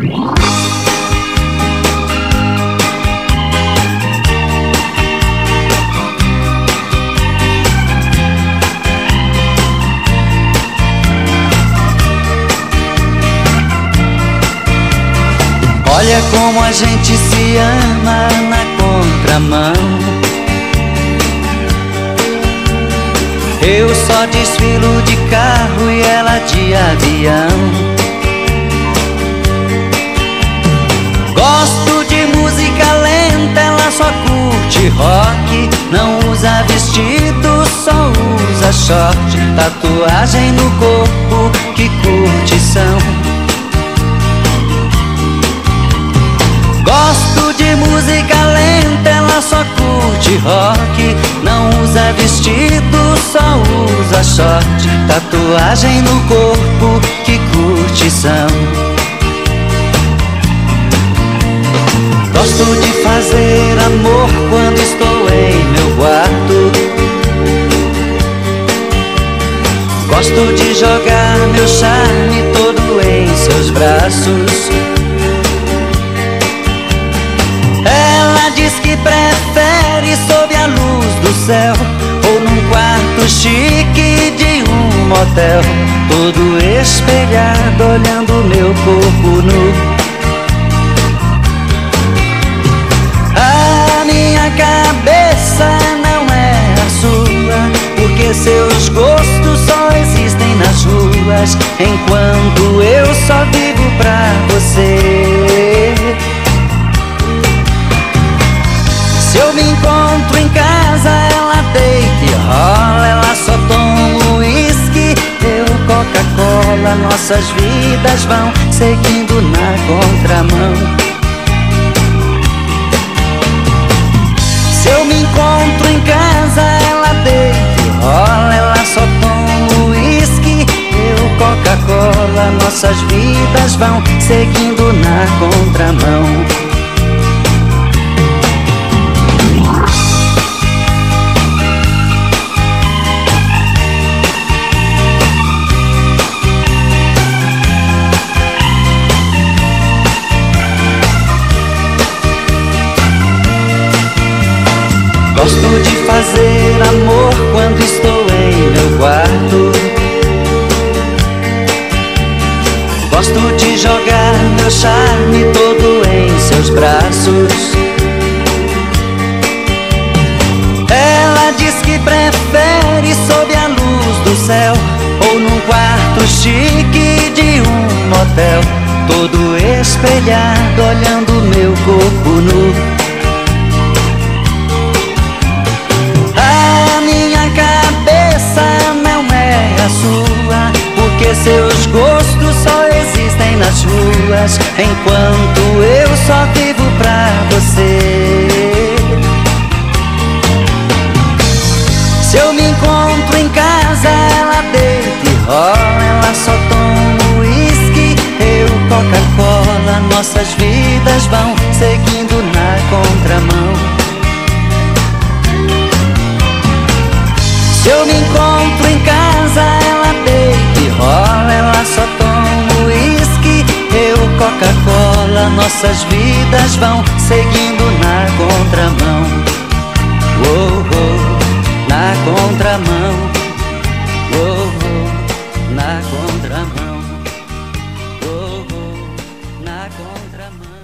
Olha como a gente se ama na contramão. Eu só desfilo de carro e ela de avião. Rock. Não usa vestido, só usa short. Tatuagem no corpo, que curtição. Gosto de música lenta, ela só curte rock. Não usa vestido, só usa short. Tatuagem no corpo, que curtição. Gosto de jogar meu charme todo em seus braços. diz que prefere sob a luz do céu Ou num quarto chique de um motel Todo espelhado olhando meu corpo nu A minha cabeça não é a sua Porque seus gostos ruas Enquanto eu só vivo pra você eu me encontro em casa, ela deita e rola, ela só toma uísque, eu Coca-Cola, nossas vidas vão seguindo na contramão. Nossas vidas vão seguindo na contramão. Gosto de fazer amor quando estou em meu quarto. Meu charme todo em seus braços. Ela diz que prefere sob a luz do céu ou num quarto chique de um motel, todo espelhado olhando meu corpo nu. sua Porque seus ruas Enquanto eu só vivo pra você. Se eu me encontro em casa, ela deita e rola Ela só toma uísque, eu Coca-Cola Nossas vidas vão Nossas vidas vão seguindo na contramão. Oh, oh, na contramão. Oh, oh, na contramão. Oh, oh, na contramão.